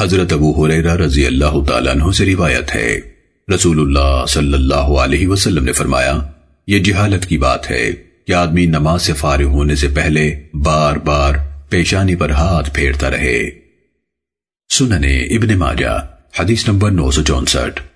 حضرت ابو حریرہ رضی اللہ تعالیٰ عنہ سے روایت ہے۔ رسول اللہ صلی اللہ علیہ وسلم نے فرمایا، یہ جہالت کی بات ہے کہ آدمی نماز سے فارغ ہونے سے پہلے بار بار پیشانی پر ہاتھ پھیرتا رہے۔ سننے ابن ماجہ، حدیث نمبر نو سو چونسٹھ۔